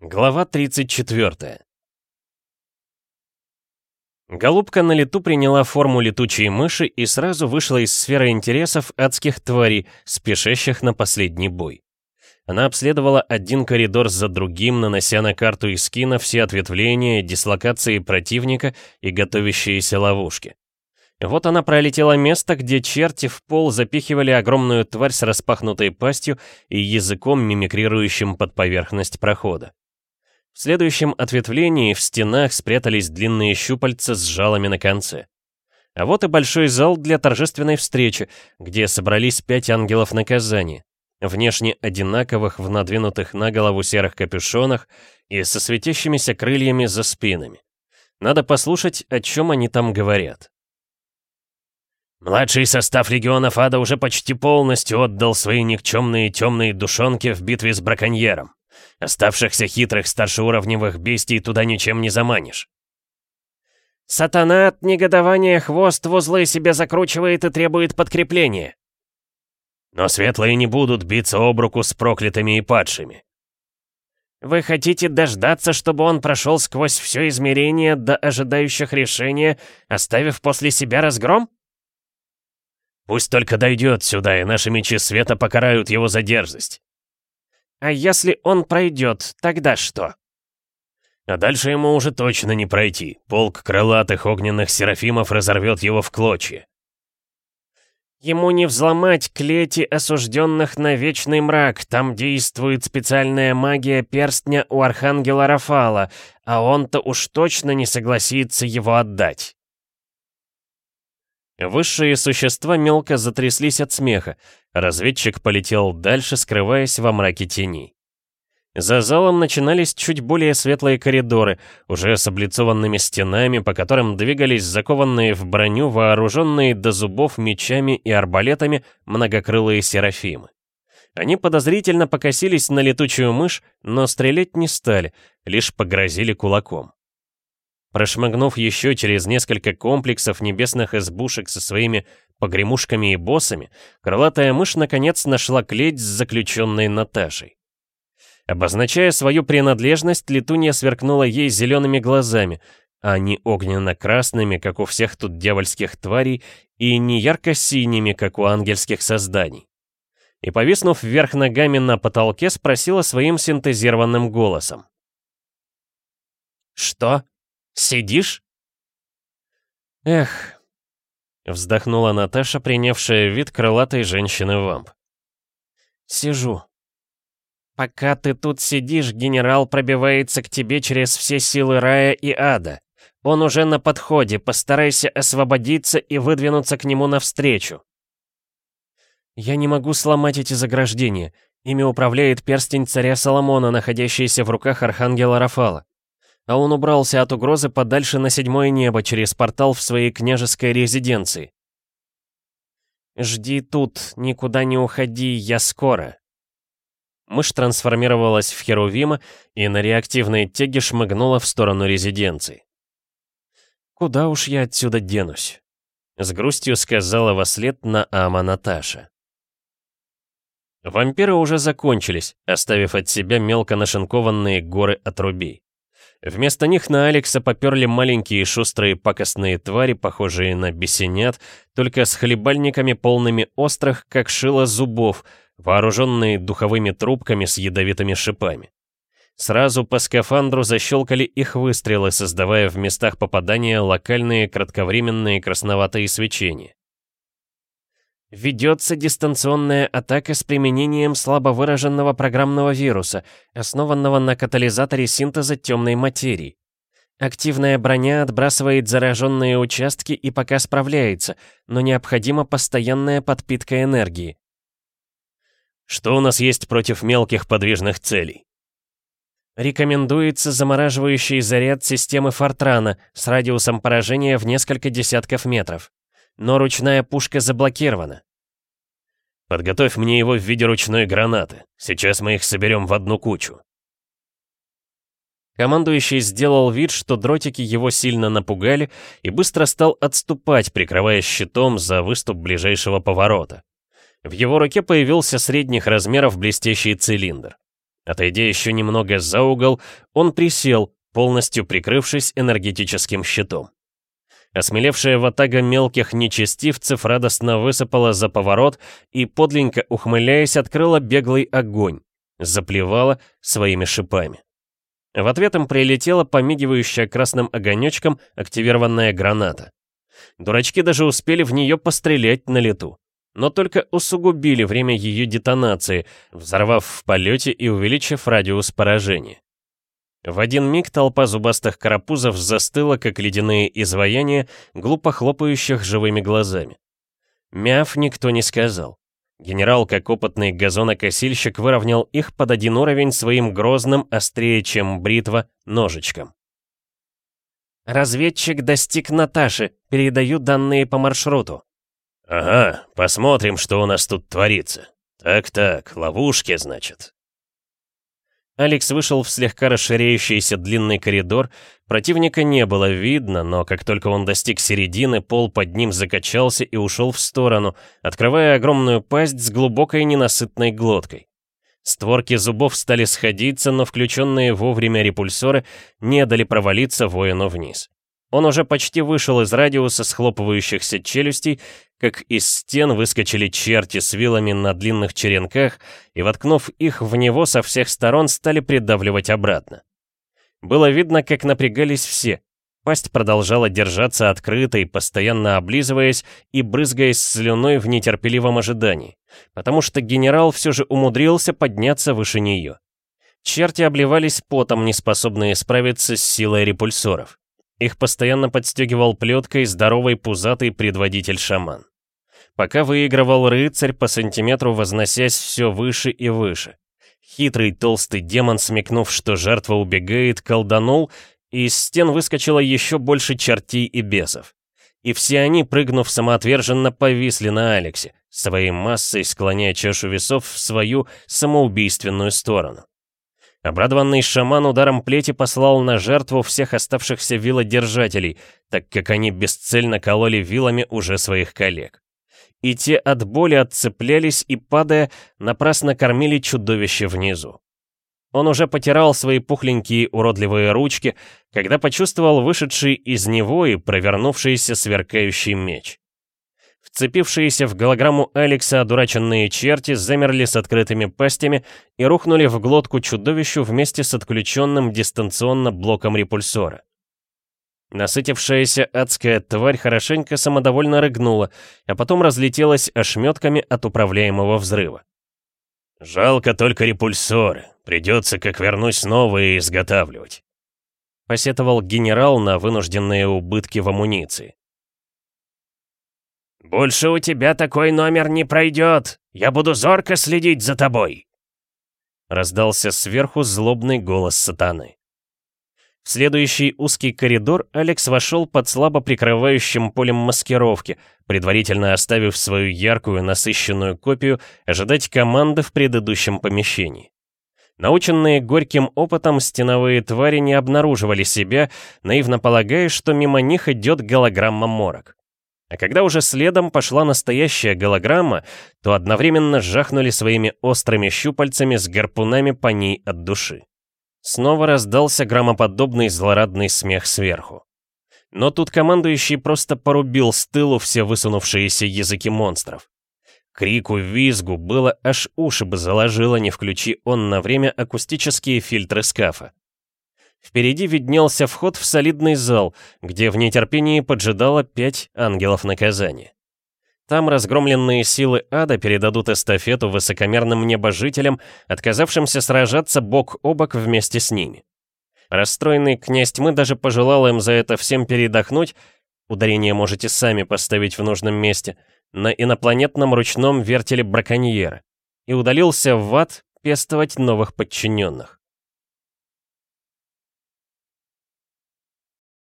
Глава 34 Голубка на лету приняла форму летучей мыши и сразу вышла из сферы интересов адских тварей, спешащих на последний бой. Она обследовала один коридор за другим, нанося на карту Искина все ответвления, дислокации противника и готовящиеся ловушки. Вот она пролетела место, где черти в пол запихивали огромную тварь с распахнутой пастью и языком, мимикрирующим под поверхность прохода. В следующем ответвлении в стенах спрятались длинные щупальца с жалами на конце. А вот и большой зал для торжественной встречи, где собрались пять ангелов наказания, внешне одинаковых в надвинутых на голову серых капюшонах и со светящимися крыльями за спинами. Надо послушать, о чем они там говорят. Младший состав легионов ада уже почти полностью отдал свои никчемные темные душонки в битве с браконьером. Оставшихся хитрых старшеуровневых бестий туда ничем не заманишь. Сатана от негодования хвост в узлы себе закручивает и требует подкрепления. Но светлые не будут биться об руку с проклятыми и падшими. Вы хотите дождаться, чтобы он прошел сквозь все измерение до ожидающих решения, оставив после себя разгром? Пусть только дойдет сюда, и наши мечи света покарают его за дерзость. А если он пройдет, тогда что? А дальше ему уже точно не пройти. Полк крылатых огненных серафимов разорвет его в клочья. Ему не взломать клети осужденных на вечный мрак, там действует специальная магия перстня у архангела Рафала, а он-то уж точно не согласится его отдать. Высшие существа мелко затряслись от смеха. Разведчик полетел дальше, скрываясь во мраке теней. За залом начинались чуть более светлые коридоры, уже с облицованными стенами, по которым двигались закованные в броню, вооруженные до зубов мечами и арбалетами многокрылые серафимы. Они подозрительно покосились на летучую мышь, но стрелять не стали, лишь погрозили кулаком. Прошмыгнув еще через несколько комплексов небесных избушек со своими погремушками и боссами, крылатая мышь наконец нашла клеть с заключенной Наташей. Обозначая свою принадлежность, летунья сверкнула ей зелеными глазами, а не огненно-красными, как у всех тут дьявольских тварей, и не ярко-синими, как у ангельских созданий. И, повиснув вверх ногами на потолке, спросила своим синтезированным голосом. «Что?» Сидишь?» «Эх», — вздохнула Наташа, принявшая вид крылатой женщины-вамп. «Сижу. Пока ты тут сидишь, генерал пробивается к тебе через все силы рая и ада. Он уже на подходе, постарайся освободиться и выдвинуться к нему навстречу». «Я не могу сломать эти заграждения. Ими управляет перстень царя Соломона, находящийся в руках архангела Рафала а он убрался от угрозы подальше на седьмое небо через портал в своей княжеской резиденции. «Жди тут, никуда не уходи, я скоро». Мышь трансформировалась в Херувима и на реактивной теге шмыгнула в сторону резиденции. «Куда уж я отсюда денусь?» С грустью сказала во след на Ама Наташа. Вампиры уже закончились, оставив от себя мелко нашинкованные горы отрубей. Вместо них на Алекса поперли маленькие шустрые пакостные твари, похожие на бесенят, только с хлебальниками полными острых, как шило зубов, вооруженные духовыми трубками с ядовитыми шипами. Сразу по скафандру защелкали их выстрелы, создавая в местах попадания локальные кратковременные красноватые свечения. Ведется дистанционная атака с применением слабо выраженного программного вируса, основанного на катализаторе синтеза темной материи. Активная броня отбрасывает зараженные участки и пока справляется, но необходима постоянная подпитка энергии. Что у нас есть против мелких подвижных целей? Рекомендуется замораживающий заряд системы Фортрана с радиусом поражения в несколько десятков метров. Но ручная пушка заблокирована. Подготовь мне его в виде ручной гранаты. Сейчас мы их соберем в одну кучу. Командующий сделал вид, что дротики его сильно напугали, и быстро стал отступать, прикрываясь щитом за выступ ближайшего поворота. В его руке появился средних размеров блестящий цилиндр. Отойдя еще немного за угол, он присел, полностью прикрывшись энергетическим щитом. Осмелевшая ватага мелких нечестивцев радостно высыпала за поворот и, подленько ухмыляясь, открыла беглый огонь, заплевала своими шипами. В ответ им прилетела помигивающая красным огонечком активированная граната. Дурачки даже успели в нее пострелять на лету, но только усугубили время ее детонации, взорвав в полете и увеличив радиус поражения. В один миг толпа зубастых карапузов застыла, как ледяные изваяния, глупо хлопающих живыми глазами. Мяв никто не сказал. Генерал, как опытный газонокосильщик, выровнял их под один уровень своим грозным, острее, чем бритва, ножичком. «Разведчик достиг Наташи. Передаю данные по маршруту». «Ага, посмотрим, что у нас тут творится. Так-так, ловушки, значит». Алекс вышел в слегка расширяющийся длинный коридор. Противника не было видно, но как только он достиг середины, пол под ним закачался и ушел в сторону, открывая огромную пасть с глубокой ненасытной глоткой. Створки зубов стали сходиться, но включенные вовремя репульсоры не дали провалиться воину вниз. Он уже почти вышел из радиуса схлопывающихся челюстей, как из стен выскочили черти с вилами на длинных черенках и, воткнув их в него со всех сторон, стали придавливать обратно. Было видно, как напрягались все. Пасть продолжала держаться открытой, постоянно облизываясь и брызгаясь слюной в нетерпеливом ожидании, потому что генерал все же умудрился подняться выше нее. Черти обливались потом, неспособные справиться с силой репульсоров. Их постоянно подстегивал плеткой здоровый пузатый предводитель-шаман. Пока выигрывал рыцарь, по сантиметру возносясь все выше и выше. Хитрый толстый демон, смекнув, что жертва убегает, колданул, и из стен выскочило еще больше чертей и бесов. И все они, прыгнув самоотверженно, повисли на Алексе, своей массой склоняя чашу весов в свою самоубийственную сторону. Обрадованный шаман ударом плети послал на жертву всех оставшихся вилодержателей, так как они бесцельно кололи вилами уже своих коллег. И те от боли отцеплялись и, падая, напрасно кормили чудовище внизу. Он уже потирал свои пухленькие уродливые ручки, когда почувствовал вышедший из него и провернувшийся сверкающий меч. Вцепившиеся в голограмму Алекса одураченные черти замерли с открытыми пастями и рухнули в глотку чудовищу вместе с отключенным дистанционно блоком репульсора. Насытившаяся адская тварь хорошенько самодовольно рыгнула, а потом разлетелась ошметками от управляемого взрыва. «Жалко только репульсоры. Придется, как вернусь, новые изготавливать», — посетовал генерал на вынужденные убытки в амуниции. «Больше у тебя такой номер не пройдет! Я буду зорко следить за тобой!» Раздался сверху злобный голос сатаны. В следующий узкий коридор Алекс вошел под слабо прикрывающим полем маскировки, предварительно оставив свою яркую насыщенную копию ожидать команды в предыдущем помещении. Наученные горьким опытом стеновые твари не обнаруживали себя, наивно полагая, что мимо них идет голограмма морок. А когда уже следом пошла настоящая голограмма, то одновременно жахнули своими острыми щупальцами с гарпунами по ней от души. Снова раздался громоподобный злорадный смех сверху. Но тут командующий просто порубил с тылу все высунувшиеся языки монстров. Крику, визгу было аж уши бы заложило, не включи он на время акустические фильтры скафа. Впереди виднелся вход в солидный зал, где в нетерпении поджидало пять ангелов наказания. Там разгромленные силы ада передадут эстафету высокомерным небожителям, отказавшимся сражаться бок о бок вместе с ними. Расстроенный князь тьмы даже пожелал им за это всем передохнуть, ударение можете сами поставить в нужном месте, на инопланетном ручном вертеле браконьера, и удалился в ад пестовать новых подчиненных.